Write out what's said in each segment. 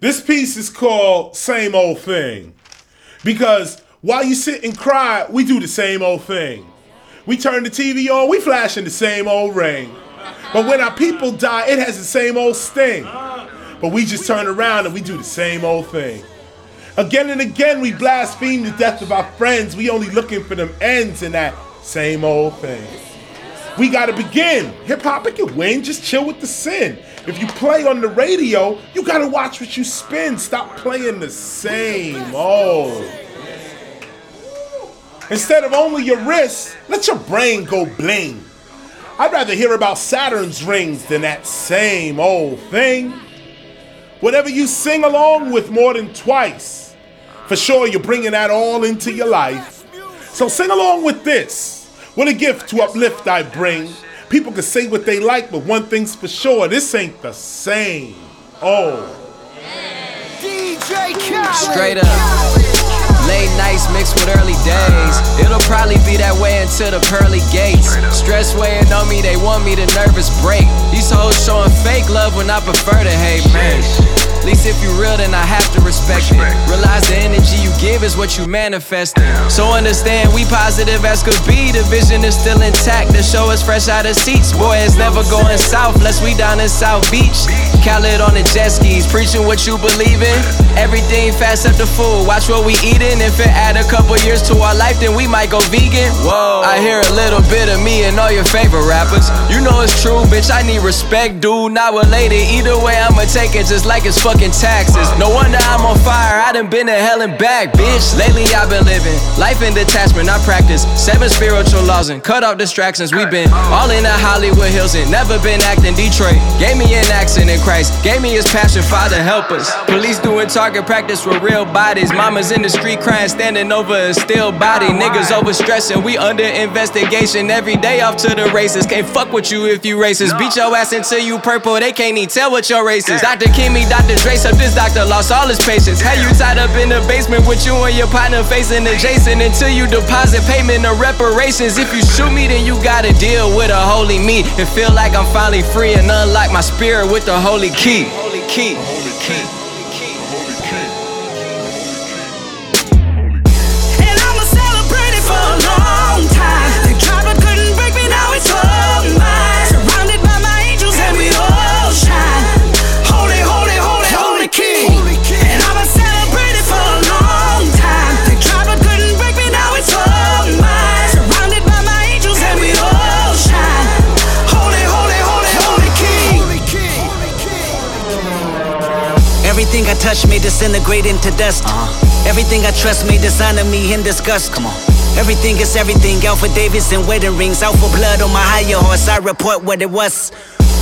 This piece is called Same Old Thing. Because while you sit and cry, we do the same old thing. We turn the TV on, we flash in the same old ring. But when our people die, it has the same old sting. But we just turn around and we do the same old thing. Again and again, we blaspheme the death of our friends. We only looking for them ends in that same old thing. We gotta begin. Hip hop, it can win. Just chill with the sin. If you play on the radio, you gotta watch what you spin. Stop playing the same old. Instead of only your wrist, let your brain go bling. I'd rather hear about Saturn's rings than that same old thing. Whatever you sing along with more than twice, for sure you're bringing that all into your life. So sing along with this. What a gift to uplift I bring. People can say what they like, but one thing's for sure this ain't the same. Oh. DJ Khaled. Straight up. Late nights mixed with early days. It'll probably be that way until the pearly gates. Stress weighing on me, they want me to nervous break. These hoes showing fake love when I prefer to hate, man. At least if you real, then I have to respect, respect. it. Realize the energy you give is what you manifest. So understand we positive as could be. The vision is still intact. The show is fresh out of seats. Boy, it's never going south unless we down in South Beach. Khaled on the jet skis, preaching what you believe in. Everything fast up the food. Watch what we eating. If it add a couple years to our life, then we might go vegan. Whoa. I hear a little bit of me and all your favorite rappers. You know it's true, bitch. I need respect, dude. Not related. Either way, I'ma take it just like it's fucking taxes. No wonder I'm on fire, I done been to hell and back, bitch. Lately I've been living life in detachment, I practice seven spiritual laws and cut off distractions. We've been all in the Hollywood Hills and never been acting Detroit. Gave me an accent in Christ, gave me his passion, Father help us. Police doing target practice with real bodies. Mamas in the street crying, standing over a still body. Niggas overstressing, we under investigation every day off to the races. Can't fuck with you if you racist. Beat your ass until you purple, they can't even tell what your race is. Dr. Kimmy, Dr. Trace up this doctor lost all his patience. Had you tied up in the basement with you and your partner facing adjacent until you deposit payment of reparations. If you shoot me, then you gotta deal with a holy me and feel like I'm finally free and unlock my spirit with the holy key. Holy key. Holy key. Touch may disintegrate into dust. Uh-huh. Everything I trust may dishonor me in disgust. Come on. Everything is everything. Alpha Davis and wedding rings. Out for blood on my higher horse. I report what it was.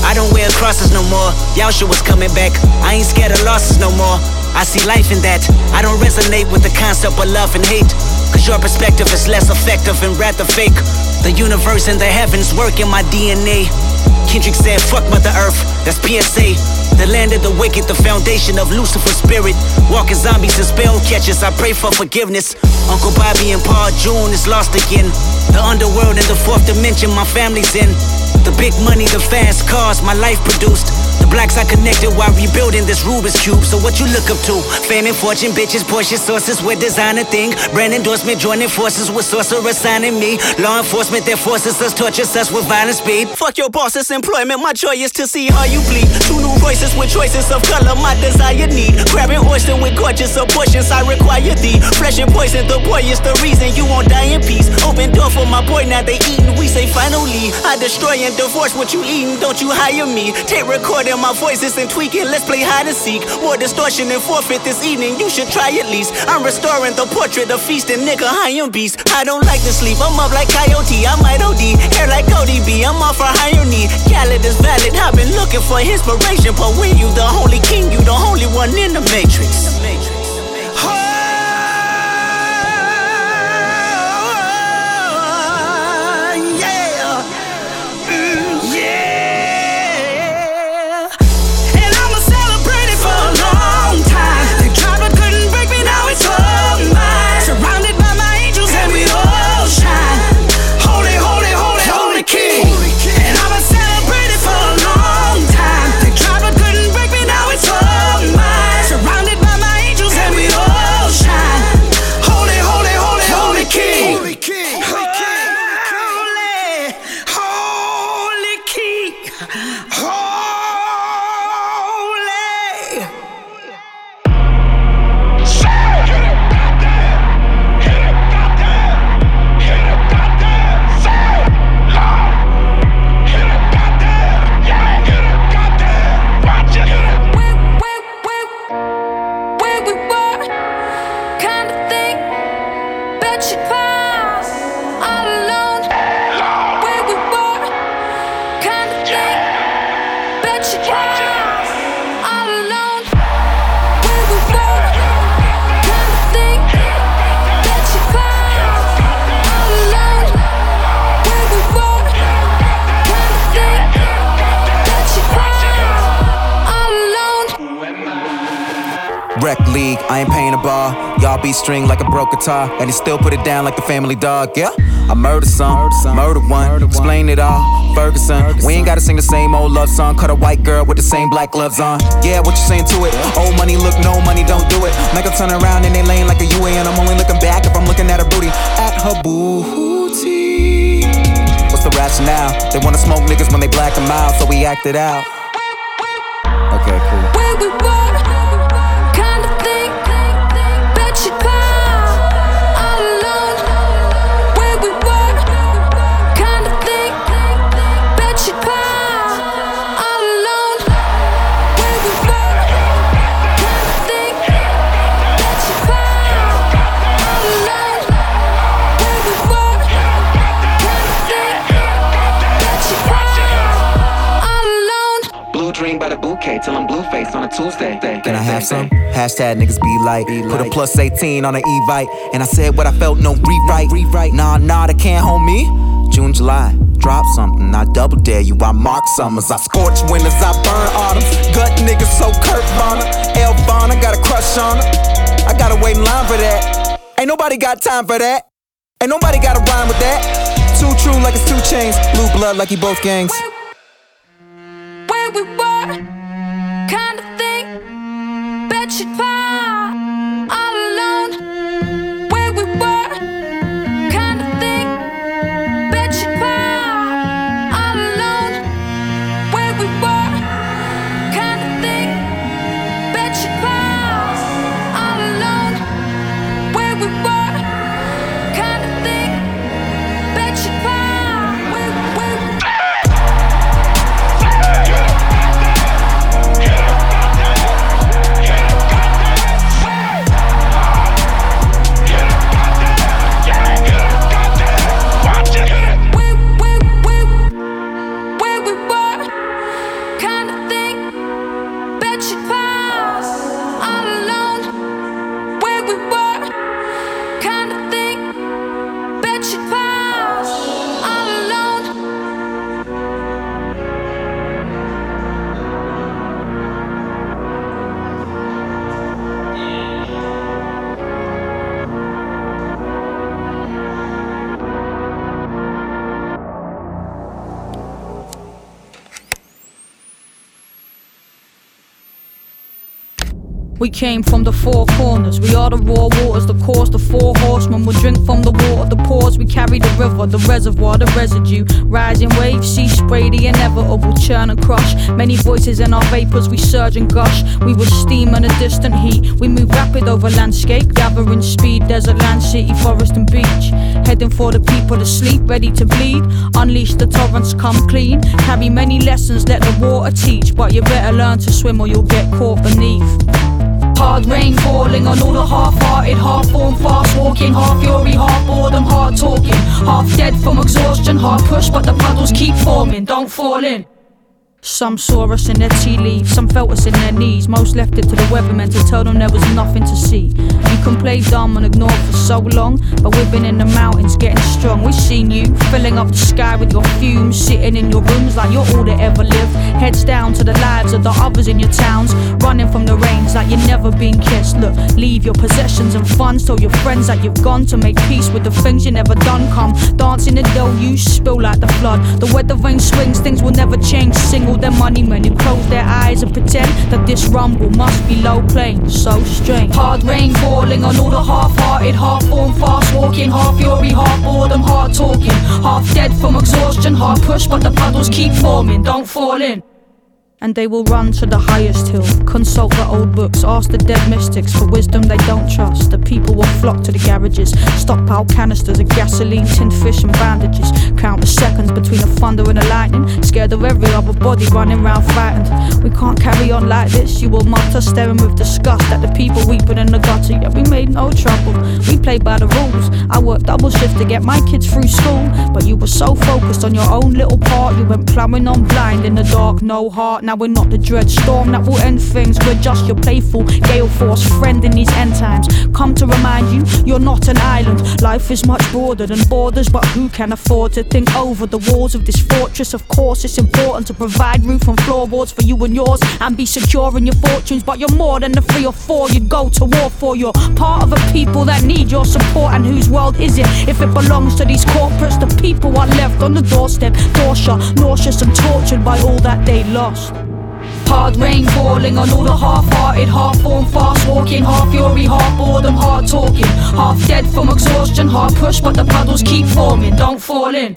I don't wear crosses no more. Yausha was coming back. I ain't scared of losses no more. I see life in that. I don't resonate with the concept of love and hate. Cause your perspective is less effective and rather fake. The universe and the heavens work in my DNA. Kendrick said, fuck Mother Earth, that's PSA. The land of the wicked, the foundation of Lucifer's spirit. Walking zombies and spell catchers, I pray for forgiveness. Uncle Bobby and Paul June is lost again. The underworld and the fourth dimension, my family's in. The big money, the fast cars, my life produced. The blacks I connected while rebuilding this Rubik's Cube. So what you look up to? Fame and fortune, bitches, Porsche sources with designer thing. Brand endorsement, joining forces with sorcerer signing me. Law enforcement that forces us, tortures us with violent speed. Fuck your boss's employment, my joy is to see how you bleed. Two new voices with choices of color, my desire need. Grabbing oyster with gorgeous abortions, I require thee. Flesh and poison, the boy is the reason you won't die in peace. Open door for my boy, now they eating. We say finally, I destroy and divorce what you eating. Don't you hire me? Take recording my voice isn't tweaking. Let's play hide and seek. More distortion and forfeit this evening. You should try at least. I'm restoring the portrait of feasting, nigga. I am beast. I don't like to sleep. I'm up like coyote. I might OD. Hair like Cody B. I'm off for higher need. Khaled is valid. I've been looking for inspiration, but when you the holy king, you the only one in the matrix. Guitar, and he still put it down like the family dog. Yeah, I murder some, murder one, explain it all. Ferguson, we ain't gotta sing the same old love song. Cut a white girl with the same black gloves on. Yeah, what you saying to it? Old money, look, no money, don't do it. Make her turn around in they lane like a UA, and I'm only looking back if I'm looking at her booty. At her booty. What's the rationale? They wanna smoke niggas when they black them out, so we acted out. Okay, cool. Till I'm blue face on a Tuesday. Can I have some? Hashtag niggas be like, put a plus 18 on an e-bike. And I said what I felt, no rewrite. Rewrite. Nah, nah, they can't hold me. June, July, drop something. I double dare you. I mark summers. I scorch winters. I burn autumns. Gut niggas so Kurt. L Bonner got a crush on her. I gotta wait in line for that. Ain't nobody got time for that. Ain't nobody got a rhyme with that. Too true like it's 2 Chainz. Blue blood like he both gangs. Bet you'd cry We came from the four corners. We are the raw waters, the course, the four horsemen will drink from the water, the pores. We carry the river, the reservoir, the residue. Rising waves, sea spray, the inevitable churn and crush. Many voices in our vapors, we surge and gush. We were steam and a distant heat. We move rapid over landscape, gathering speed. Desert land, city, forest, and beach. Heading for the people to sleep, ready to bleed. Unleash the torrents, come clean. Carry many lessons, let the water teach. But you better learn to swim or you'll get caught beneath. Hard rain falling on all the half-hearted, half-formed, fast-walking, half fury, half boredom, hard talking, half dead from exhaustion, hard push, but the puddles keep forming. Don't fall in. Some saw us in their tea leaves, some felt us in their knees. Most left it to the weathermen to tell them there was nothing to see. You can play dumb and ignore for so long, but we've been in the mountains getting strong. We've seen you filling up the sky with your fumes, sitting in your rooms like you're all that ever lived. Heads down to the lives of the others in your towns, running from the rains like you've never been kissed. Look, leave your possessions and funds, tell your friends that you've gone to make peace with the things you never done. Come dancing in the deluge, spill like the flood. The weather vane swings, things will never change. Single their money men who close their eyes and pretend that this rumble must be low playing. So strange. Hard rain falling on all the half-hearted, half-formed, fast-walking, half fury, half boredom, hard talking, half dead from exhaustion, hard push, but the puddles keep forming. Don't fall in. And they will run to the highest hill, consult the old books, ask the dead mystics for wisdom they don't trust. The people will flock to the garages, stockpile canisters of gasoline, tinned fish, and bandages. Count the seconds between the thunder and the lightning, scared of every other body running round frightened. We can't carry on like this, you will mutter, staring with disgust at the people weeping in the gutter. Yet we made no trouble, we played by the rules. I worked double shift to get my kids through school, but you were so focused on your own little part, you went plowing on blind in the dark, no heart now we're not the dread storm that will end things. We're just your playful gale force friend in these end times. Come to remind you, you're not an island. Life is much broader than borders, but who can afford to think over the walls of this fortress? Of course, it's important to provide roof and floorboards for you and yours and be secure in your fortunes. But you're more than the three or four you'd go to war for. You're part of a people that need your support, and whose world is it? If it belongs to these corporates, the people are left on the doorstep, door shut, nauseous and tortured by all that they lost. Hard rain falling on all the half-hearted, half-formed, fast-walking, half fury, half boredom, hard talking, half dead from exhaustion, hard push, but the puddles keep forming. Don't fall in.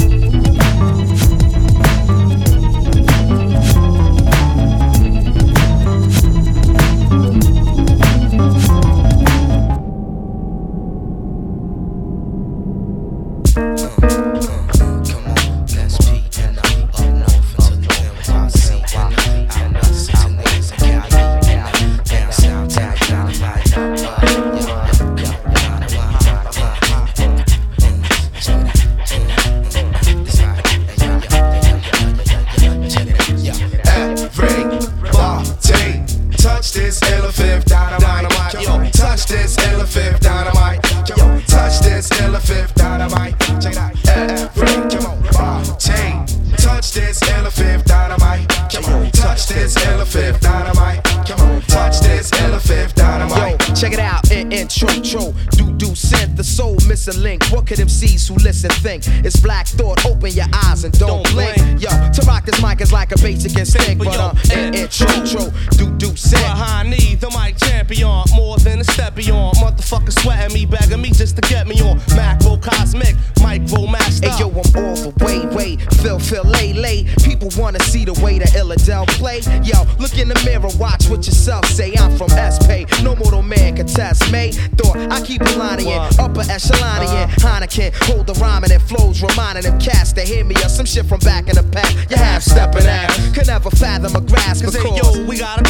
Back in the past. You half stepping ass, could never fathom a grasp Cause hey, yo, we got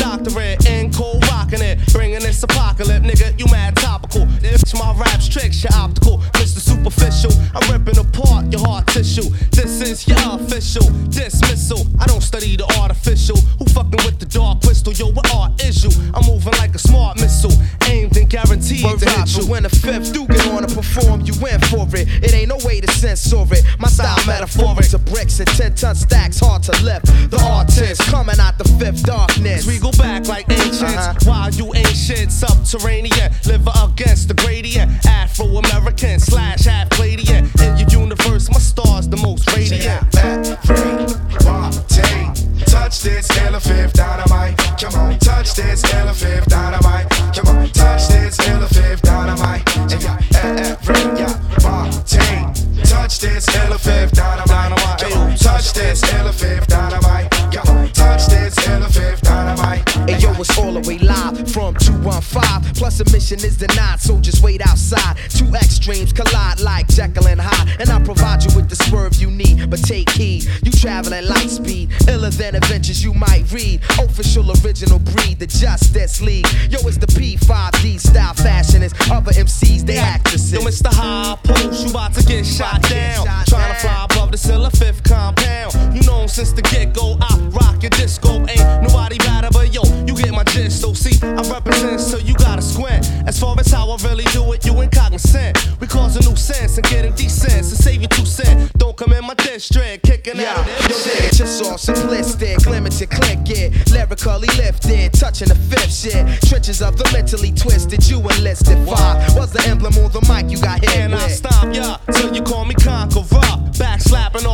Justice League. Yo, it's the P5D style fashionists. Other MCs, they actresses. Yo, Mr. High Post, you about to get shot down. Trying to fly above the cellar fifth compound. You know since the get go, I rock your disco. Ain't nobody better but yo, you get my gist. So see, I represent, so you gotta squint. As far as how I really do it, you ain't cognizant. We cause a new sense and getting decent. And save you two cent. Don't come in my district, kicking Yeah, out. yo, shit, just all simplistic, limited, click it, lyrically lifted, touching the fifth shit. Trenches of the mentally twisted, you enlisted. Five was the emblem on the mic you got hit And I stop ya till you call me conqueror. Back slapping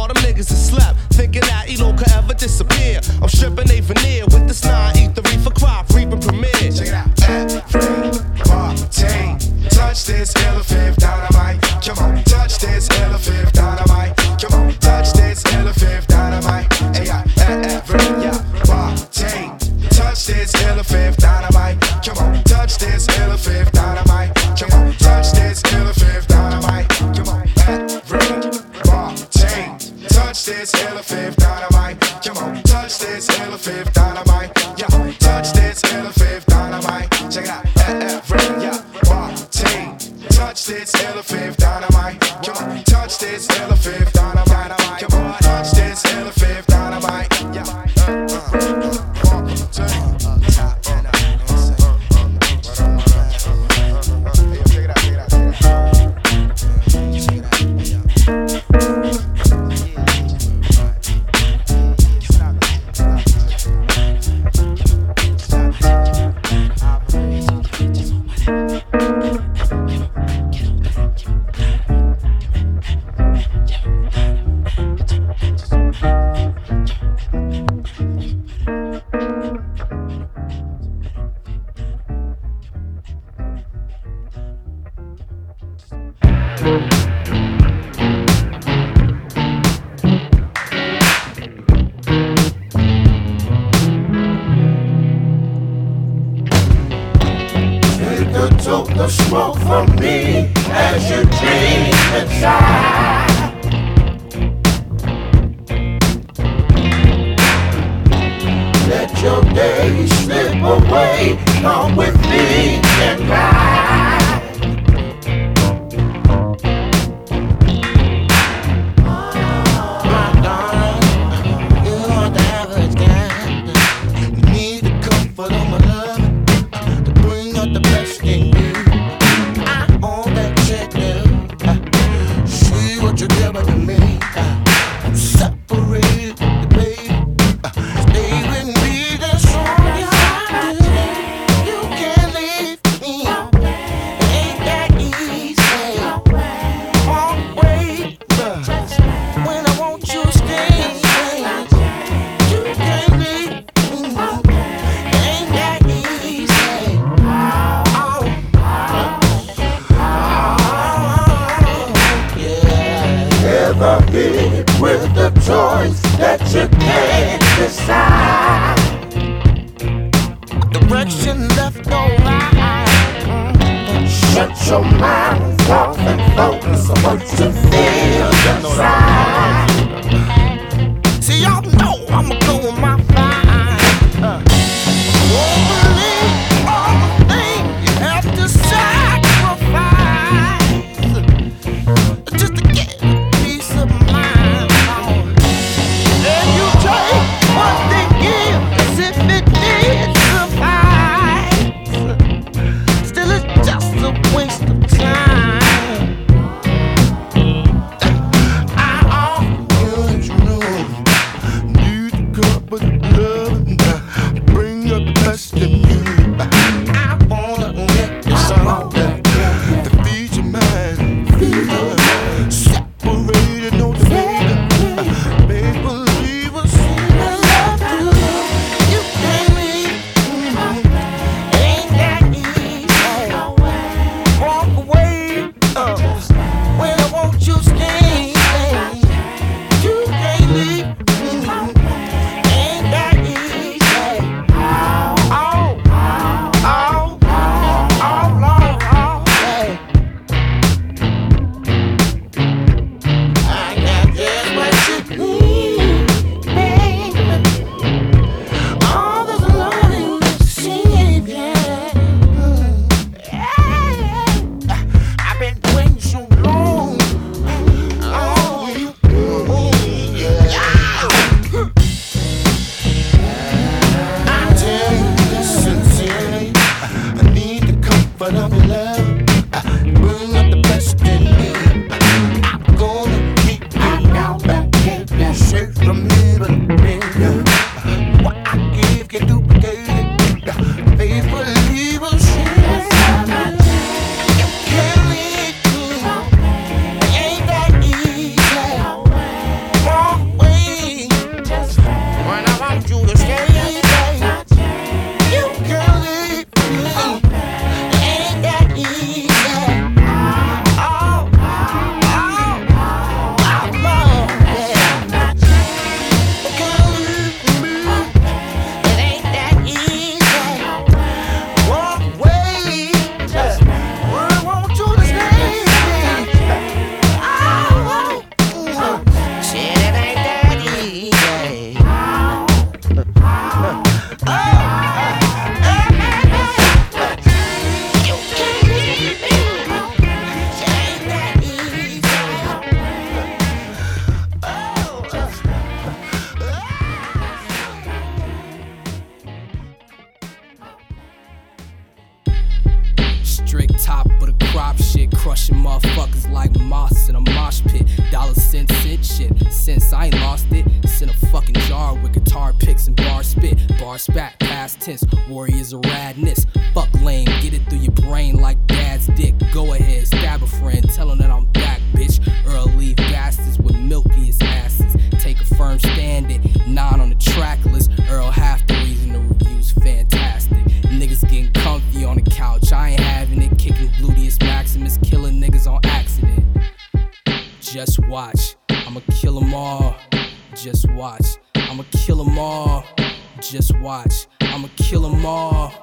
left no line. Shut your mind off and focus on what you feel inside. Bounce past tense. Warriors of radness. Fuck lame, get it through your brain like dad's dick. Go ahead, stab a friend, tell him that I'm back, bitch. Earl leave bastards with milkiest asses. Take a firm stand It nine on the track list. Earl half the reason the review's fantastic. Niggas getting comfy on the couch, I ain't having it. Kicking gluteus maximus, killing niggas on accident. Just watch, I'ma kill them all. Just watch, I'ma kill them all. Just watch. I'ma kill them all.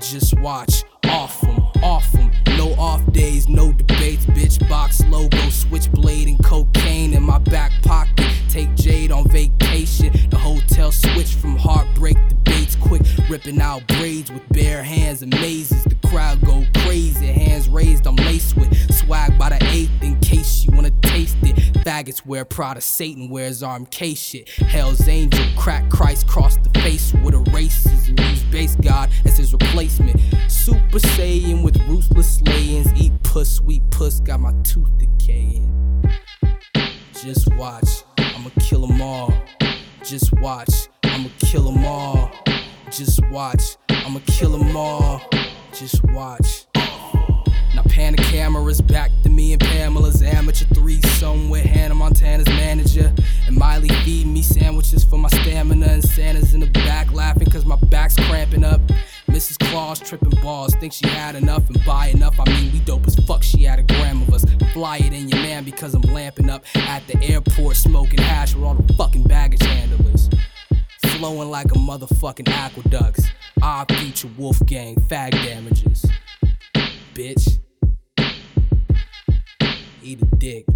Just watch. Off them off them. No off days, no debates, bitch box logo, switchblade and cocaine in my back pocket. Take Jade on vacation. The hotel switch from heartbreak debates, quick ripping out braids with bare hands and mazes. The crowd go crazy, hands raised, I'm laced with swag by the eighth in case you wanna taste it. Faggots wear Prada, Satan wears arm K shit. Hell's angel, crack Christ cross the face with a racism. Use Based God as his replacement. Super Saiyan with ruthless slayings. Eat puss, sweet puss, got my tooth decaying. Just watch, I'ma kill 'em all. Just watch, I'ma kill 'em all. Just watch, I'ma kill 'em all. Just watch. Now pan the cameras back to me and Pamela's amateur threesome with Hannah Montana's manager. And Miley feed me sandwiches for my stamina. And Santa's in the back laughing cause my back's cramping up. Mrs. Claus tripping balls, think she had enough and buy enough. I mean, we dope as fuck, she had a gram of us. Fly it in your man because I'm lamping up at the airport, smoking hash with all the fucking baggage handlers. Flowing like a motherfucking aqueducts. Odd Future Wolf Gang, fag damages. Bitch. Eat a dick.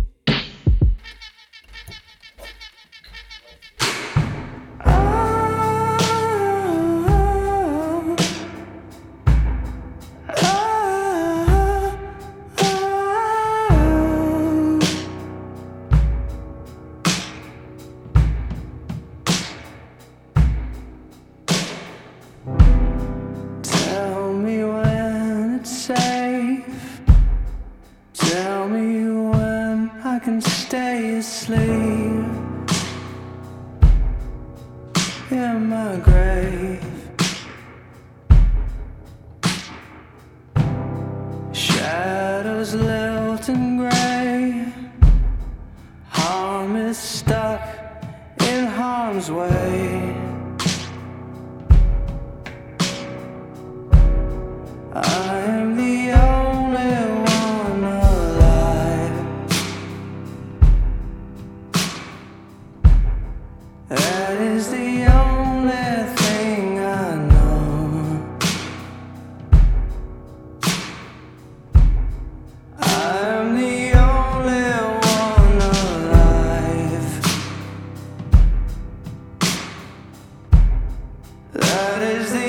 That is the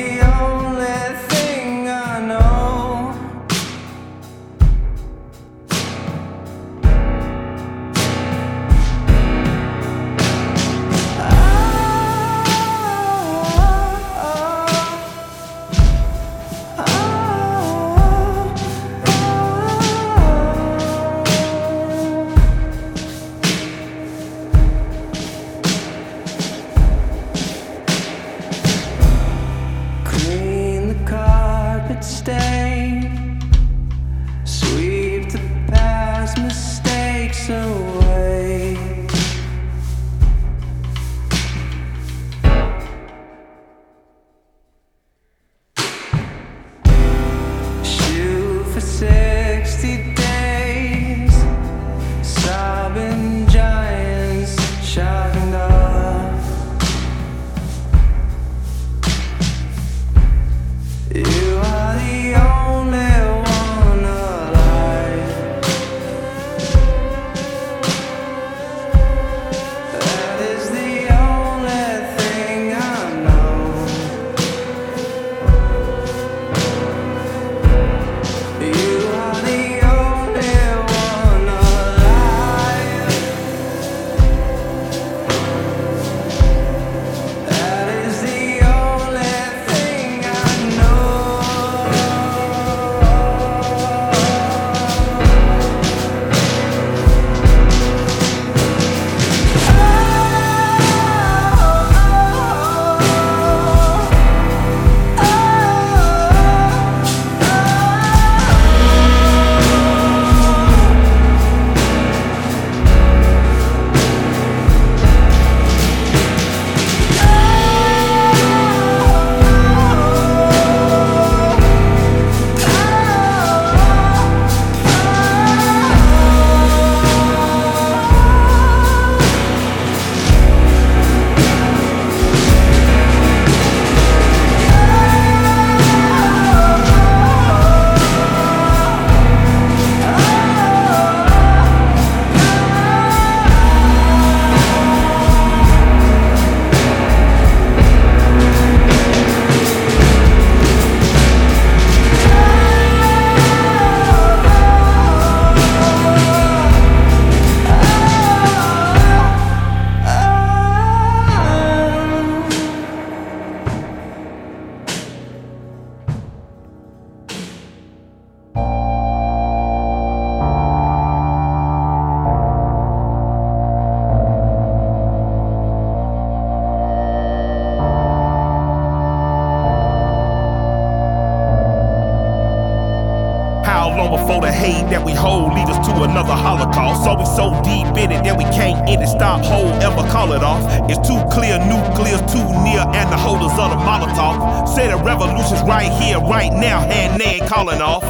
too clear, nuclear's too near, and the holders of the Molotov. Say the revolution's right here, right now, hand they ain't calling off.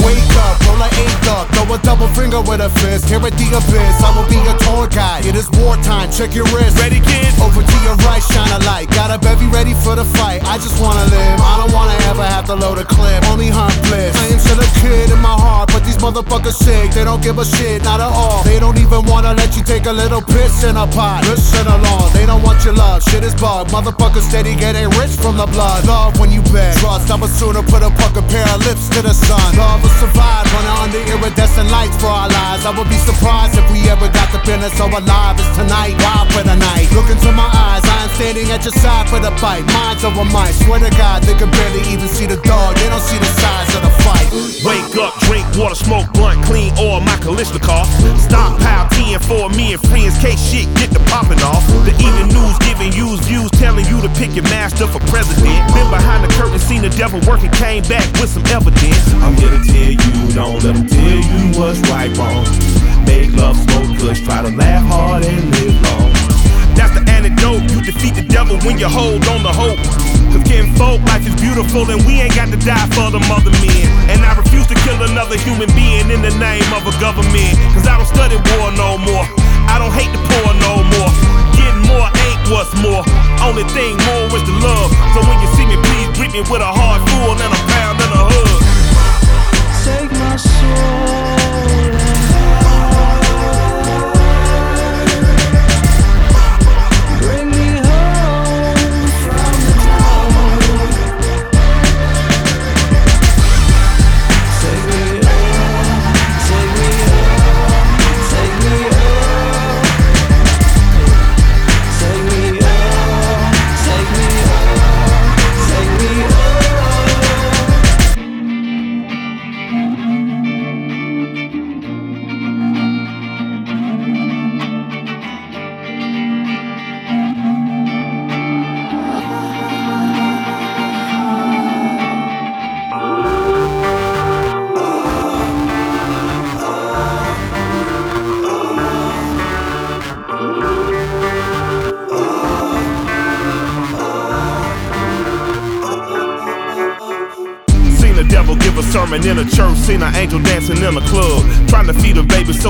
Wake up, roll an eight up, throw a double finger with a fist. Here at the abyss, I will be your tour guide. It is wartime, check your wrist. Ready, kid? Over to your right, shine a light. Got a bevy ready for the fight. I just wanna live, I don't wanna ever have to load a clip. Only hunt bliss. I am still a kid in my heart, but these motherfuckers sick. They don't give a shit, not at all. They don't even wanna let you take a little piss in a pot. Listen along, they don't want your love. Shit is bug. Motherfuckers steady getting rich from the blood. Love when you bet. Trust, I would sooner put a fucking pair of lips to the sun. Love will survive, running under iridescent lights for our lives. I would be surprised if we ever got the business so alive as tonight. Wild for the night. Look into my eyes, I am standing at your side for the fight. Minds over might. Swear to God, they can barely even see the dog. They don't see the size of the fight. Wake up, drink water, smoke blunt, clean oil, my Kalashnikov. Stockpile tea and for me and friends, case shit get the popping off. The evening news giving you views, telling you to pick your master for president. Been behind the curtain, seen the devil working, came back with some evidence. I'm here to tell you, don't let them tell you what's right, wrong. Make love, smoke kush, try to laugh hard and live long. That's the antidote. You defeat the devil when you hold on to hope. Cause getting folk, life is beautiful and we ain't got to die for the mother men. And I refuse to kill another human being in the name of a government. Cause I don't study war no more. I don't hate the poor no more. Getting more ain't what's more. Only thing more is the love. So when you see me, please greet me with a heart full and a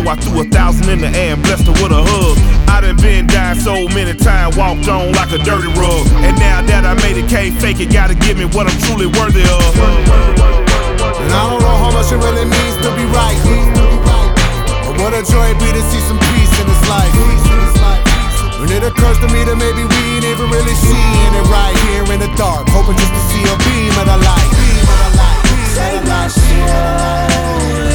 I threw a thousand in the air and blessed her with a hug. I done been dying so many times, walked on like a dirty rug. And now that I made it, can't fake it, gotta give me what I'm truly worthy of. And I don't know how much it really means to be right. But what a joy it'd be to see some peace in this life. When it occurs to me that maybe we ain't even really seeing it right here in the dark, hoping just to see a beam of the light. Beam of the light. Beam of the light. Beam of the light.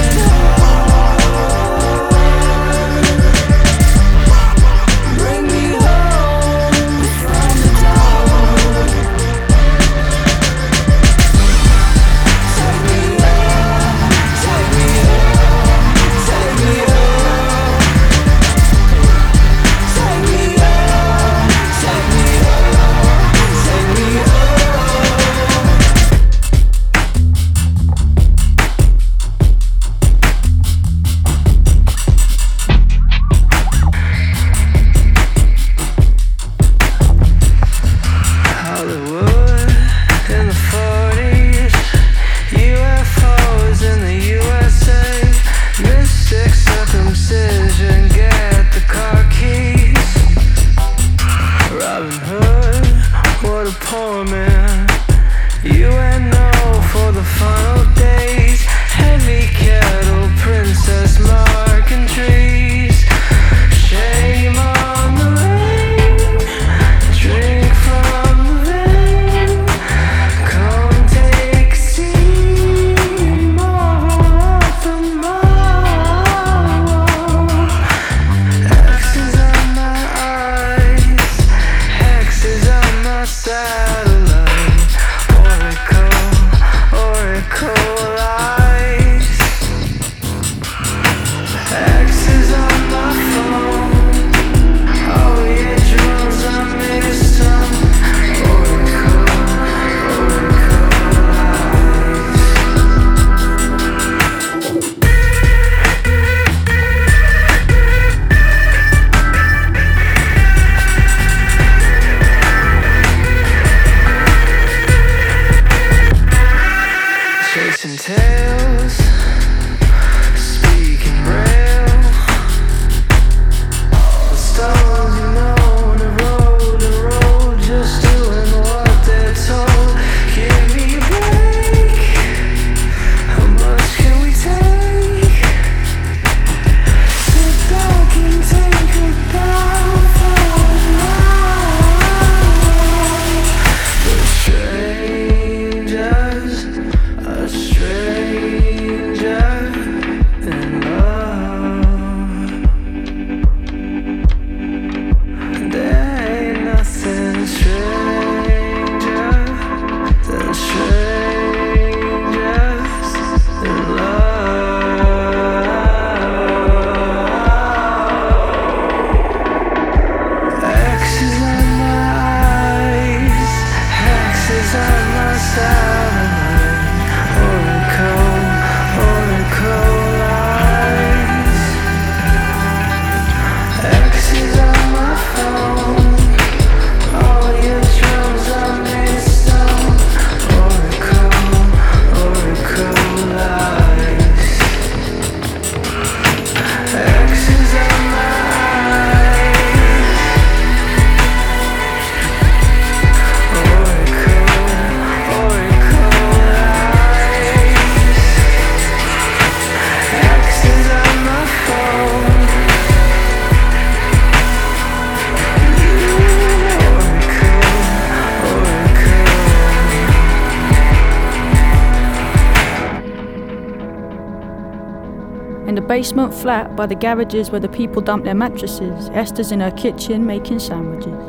Basement flat by the garages where the people dump their mattresses, Esther's in her kitchen making sandwiches.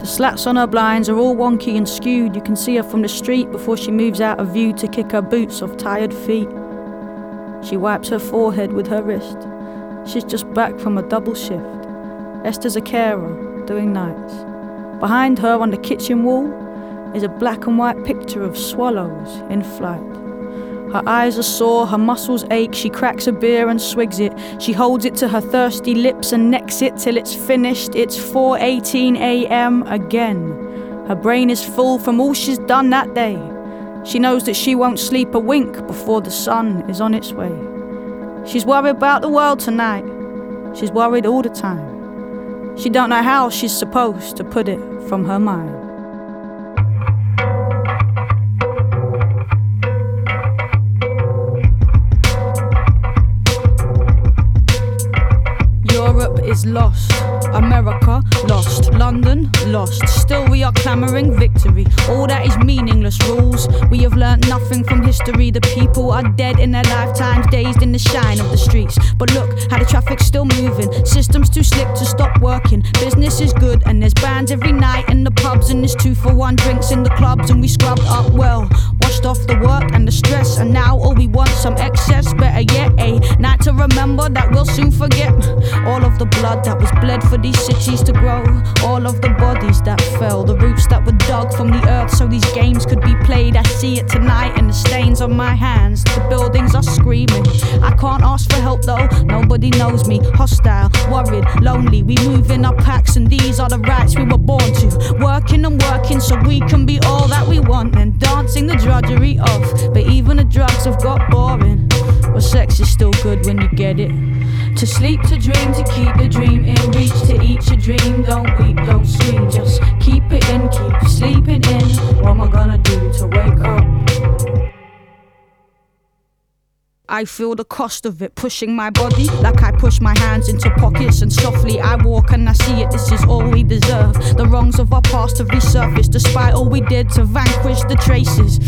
The slats on her blinds are all wonky and skewed. You can see her from the street before she moves out of view to kick her boots off tired feet. She wipes her forehead with her wrist. She's just back from a double shift. Esther's a carer, doing nights. Behind her on the kitchen wall is a black and white picture of swallows in flight. Her eyes are sore, her muscles ache. She cracks a beer and swigs it. She holds it to her thirsty lips and necks it till it's finished. It's 4:18 a.m. again. Her brain is full from all she's done that day. She knows that she won't sleep a wink before the sun is on its way. She's worried about the world tonight. She's worried all the time. She don't know how she's supposed to put it from her mind. Europe is lost. America lost. London lost. Still, we are clamoring victory. All that is meaningless rules. We have learnt nothing from history. The people are dead in their lifetimes, dazed in the shine of the streets. But look how the traffic's still moving. Systems too slick to stop working. Business is good, and there's bands every night in the pubs, and there's two for one drinks in the clubs, and we scrubbed up well. Off the work and the stress, and now all we want some excess. Better yet, a night to remember that we'll soon forget. All of the blood that was bled for these cities to grow, all of the bodies that fell, the roots that were dug from the earth so these games could be played. I see it tonight in the stains on my hands. The buildings are screaming. I can't ask for help though, nobody knows me. Hostile, worried, lonely. We move in our packs, and these are the rights we were born to. Working and working so we can be all that we want, and dancing the drudgery of. But even the drugs have got boring. But sex is still good when you get it. To sleep, to dream, to keep the dream in reach, to eat your dream. Don't weep, don't scream, just keep it in, keep sleeping in. What am I gonna do to wake up? I feel the cost of it pushing my body like I push my hands into pockets and softly I walk and I see it. This is all we deserve. The wrongs of our past have resurfaced despite all we did to vanquish the traces.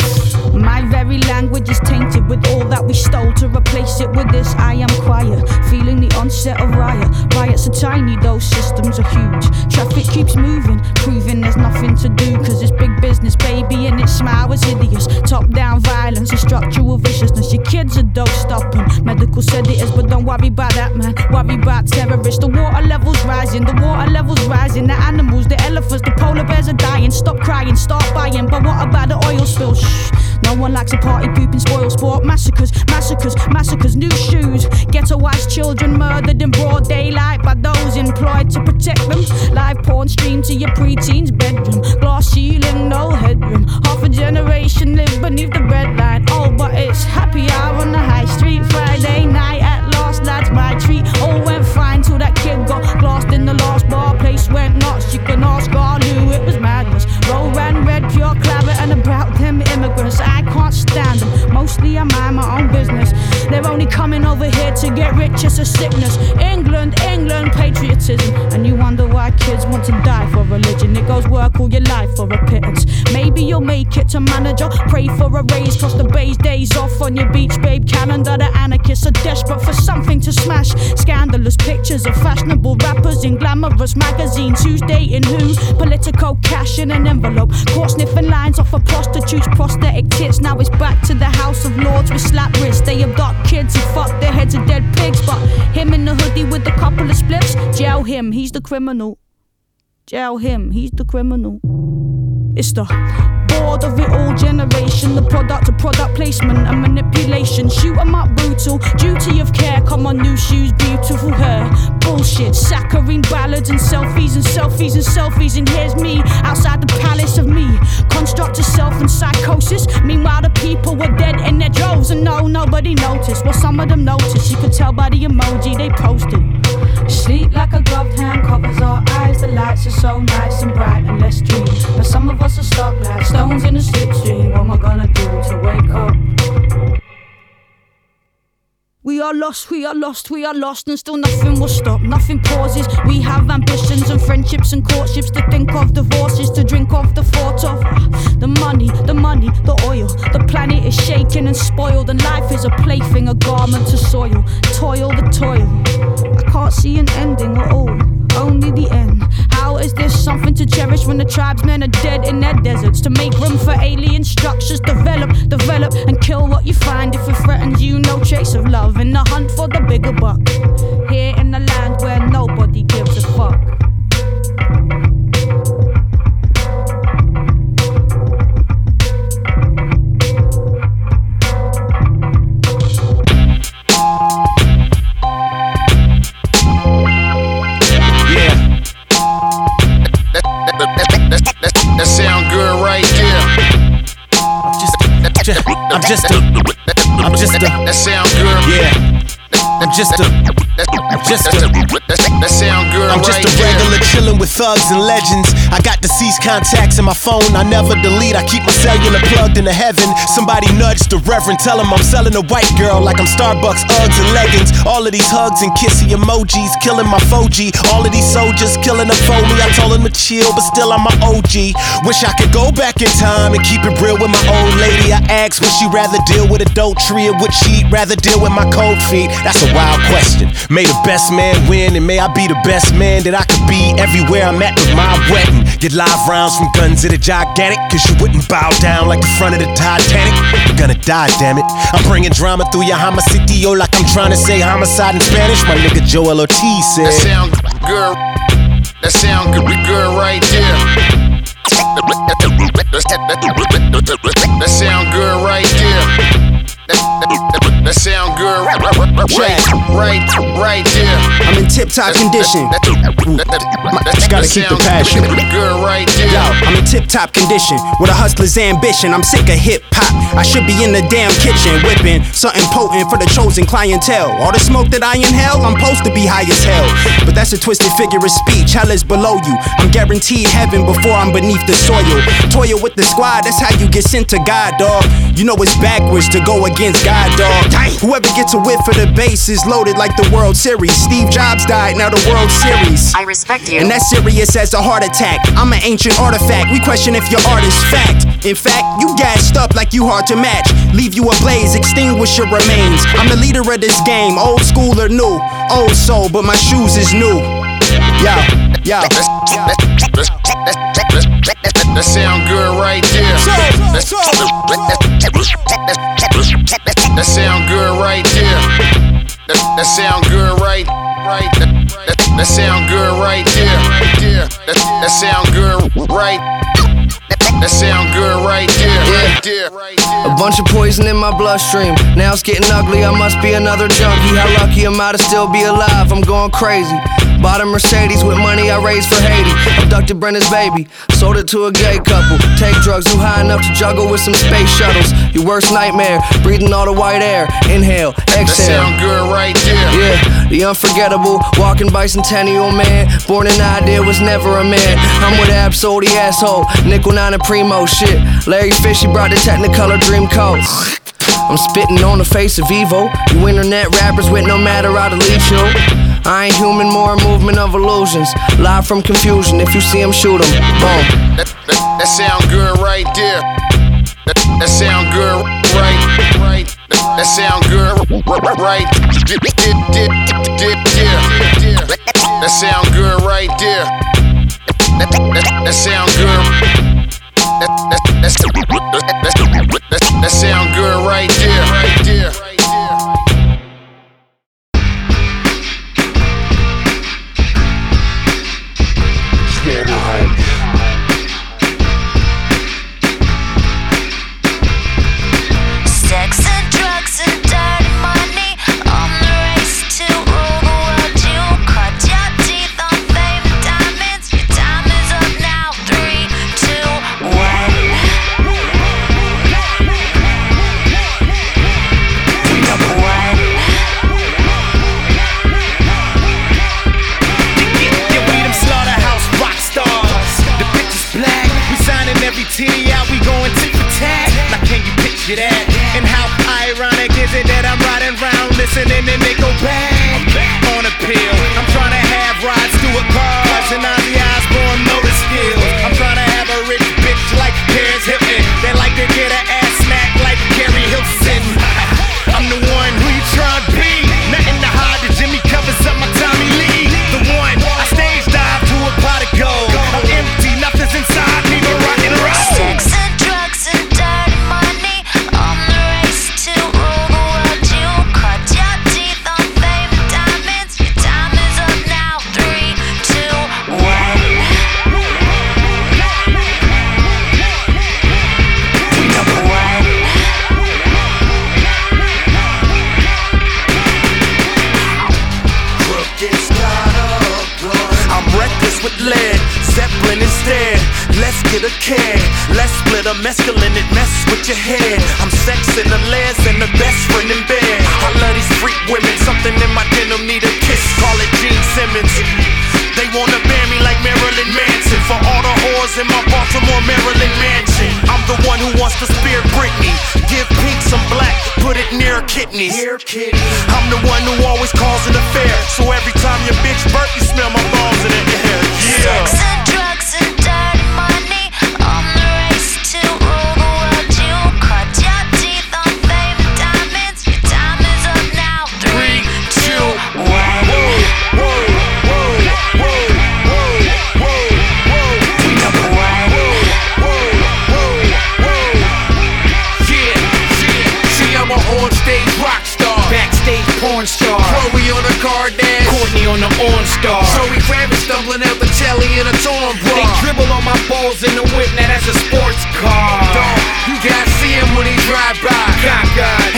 My very language is tainted with all that we stole to replace it with this. I am quiet, feeling the onset of riot. Riots are tiny, those systems are huge. Traffic keeps moving, proving there's nothing to do. Cause it's big business, baby, and its smile is hideous. Top down violence and structural viciousness. Your kids are dosed up and biblical sedatives, but don't worry about that, man. Worry about terrorists. The water levels rising, the water levels rising. The animals, the elephants, the polar bears are dying. Stop crying, start buying. But what about the oil spill? Shh. No one likes a party pooping spoil sport. Massacres, massacres, massacres. New shoes. Ghettoized children murdered in broad daylight by those employed to protect them. Live porn streamed to your preteen's bedroom. Glass ceiling, no headroom. Half a generation live beneath the breadline. Oh, but it's happy hour on the high street. Friday night at last, that's my treat. All went fine till that kid Coming over here to get rich, it's a sickness. England, England, patriotism. And you wonder why kids want to die for religion. It goes work all your life for a pittance. Maybe you'll make it to manager. Pray for a raise, cause the base days off on your beach, babe calendar. The anarchists are desperate for something to smash. Scandalous pictures of fashionable rappers in glamorous magazines. Who's dating who? Political cash in an envelope. Caught sniffing lines off of prostitutes, prosthetic tits. Now it's back to the House of Lords with slap wrists. They abduct kids and fuck their heads of dead pigs. But him in the hoodie with a couple of spliffs, jail him, he's the criminal. Jail him, he's the criminal. It's the bored of it all generation, the product of product placement and manipulation. Shoot 'em up brutal, duty of care. Come on, new shoes, beautiful hair. Bullshit, saccharine ballads and selfies and selfies and selfies. And here's me outside the palace of me. Construct of self and psychosis. Meanwhile, the people were dead in their droves, and no, nobody noticed. Well, some of them noticed. You could tell by the emoji they posted. Sleep like a gloved hand covers our eyes. The lights are so nice and bright and let's dream. But some of us are stuck like stones in a slipstream. What am I gonna do to wake up? We are lost, we are lost, we are lost, and still nothing will stop, nothing pauses. We have ambitions and friendships and courtships to think of, divorces to drink of, the thought of Ah, the money, the money, the oil. The planet is shaken and spoiled, and life is a plaything, a garment to soil. Toil, the toil. I can't see an ending at all, only the end. How is this something to cherish when the tribesmen are dead in their deserts? To make room for alien structures, develop, develop, and kill what you find if it threatens you. No trace of love in the hunt for the bigger buck. Here just a, I'm just a, that sound good. Yeah. I'm just a, I'm just a, that sound good I'm just a regular chillin' with thugs and legends. I got deceased contacts in my phone, I never delete. I keep my cellular plugged into heaven. Somebody nudged the reverend, tell him I'm selling a white girl like I'm Starbucks Uggs and leggings. All of these hugs and kissy emojis, killing my 4G. All of these soldiers killing for me. I told them to chill, but still I'm my OG. Wish I could go back in time and keep it real with my old lady. I asked would she rather deal with a tree or would she rather deal with my cold feet? That's a wild question. May the best man win, and may I be the best man that I could be everywhere I'm at with my wedding. Get live rounds from guns that are gigantic, cause you wouldn't bow down like the front of the Titanic. You're gonna die, damn it. I'm bringing drama through your homicidio like I'm trying to say homicide in Spanish. My nigga Joel Ortiz said. That sound good. That sound good, good right there. That sound good right there. That, sound good right, right, right there. I'm in tip top condition. Just gotta keep the passion. Good right. Yo, I'm in tip top condition with a hustler's ambition. I'm sick of hip hop. I should be in the damn kitchen whipping something potent for the chosen clientele. All the smoke that I inhale, I'm supposed to be high as hell. But that's a twisted figure of speech. Hell is below you. I'm guaranteed heaven before I'm beneath the soil. Toil with the squad, that's how you get sent to God, dog. You know it's backwards to go against God, dog. Whoever gets a whiff of the base is loaded like the World Series. Steve Jobs died, now the World Series. I respect you. And that's serious as a heart attack. I'm an ancient artifact. We question if your art is fact. In fact, you gassed up like you hard to match. Leave you ablaze, extinguish your remains. I'm the leader of this game, old school or new. Old soul, but my shoes is new. Yo, yo. That that, sound good, right there. Yeah. That, that sound good, right? That sound good, right there. Right there. A bunch of poison in my bloodstream. Now it's getting ugly, I must be another junkie. How lucky am I to still be alive? I'm going crazy. Bought a Mercedes with money I raised for Haiti. Abducted Brenda's baby, sold it to a gay couple. Take drugs too high enough to juggle with some space shuttles. Your worst nightmare, breathing all the white air. Inhale, exhale. That sound good, right there. Yeah, the unforgettable, walking bicentennial man. Born an idea, was never a man. I'm with Absol, the asshole. Nickel 9 and Primo shit. Larry Fishy brought the Technicolor Dream I'm spitting on the face of evil. You internet rappers with no matter how to lead you. I ain't human, more a movement of illusions. Live from confusion, if you see him, shoot him. Boom. That, that, that sound good, right there. That, that sound good, right? Right. That, that sound good, right? Dip, dip, dip, dip, dip. That sound good, right there. That, that, that sound good. That, that, that's, that sound good right there, right there. They wanna ban me like Marilyn Manson for all the whores in my Baltimore, Maryland mansion. I'm the one who wants to spear Britney. Give pink some black, put it near her kidneys. I'm the one who always calls an affair. So every time your bitch burp, you smell my balls in the air. Yeah. Sex and drugs On the on star. Zoe Kravitz stumbling out the telly in a torn bra. They dribble on my balls in the whip, now that's a sports car. Dog, you gotta see him when he drive by. All the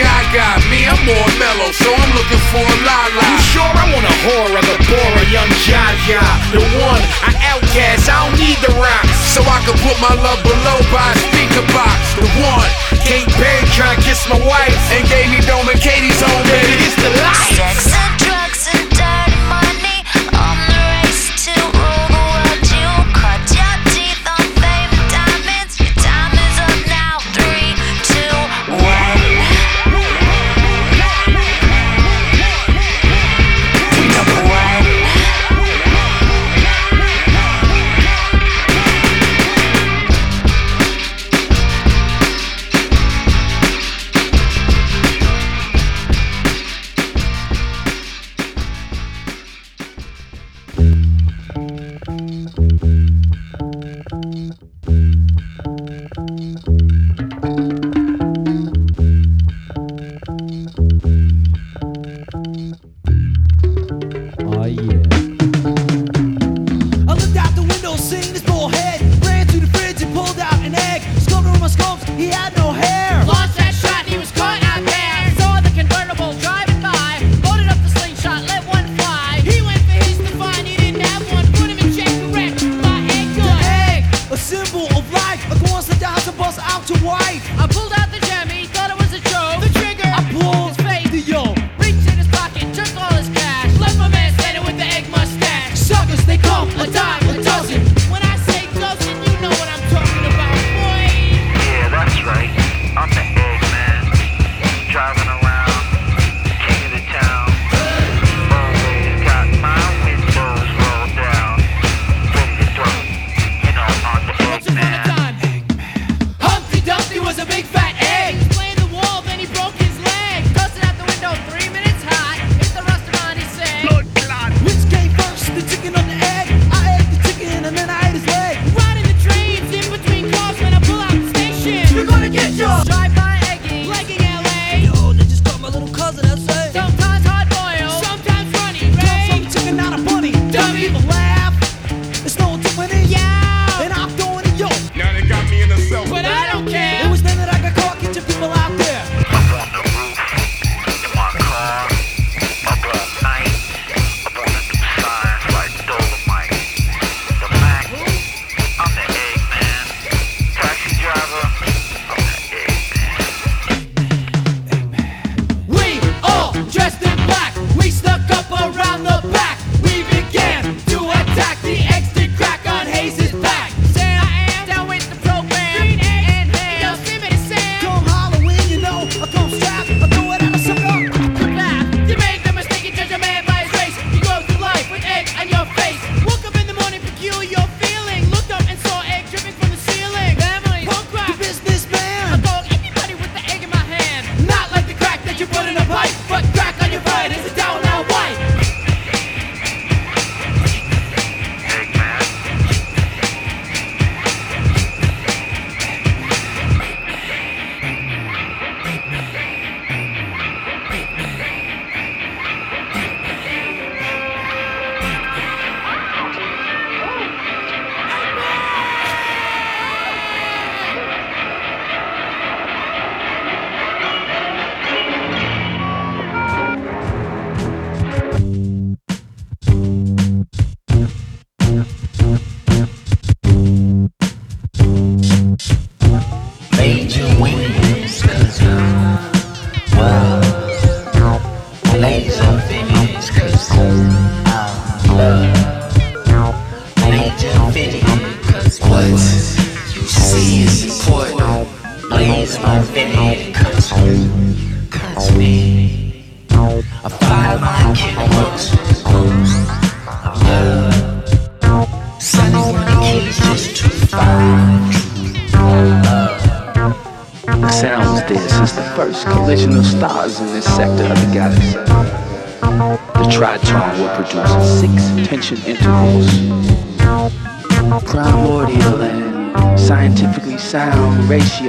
ladies going gaga. Me, I'm more mellow, so I'm looking for a la la. You sure I want a horror, the bora, young Jaja. The one, I outcast, I don't need the rock. So I can put my love below by a speaker box. The one, Katy Perry trying to kiss my wife and gave me Dome and Katie's home, baby. It's the life. Sex and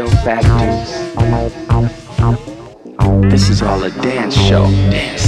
radio. This is all a dance show. Dance.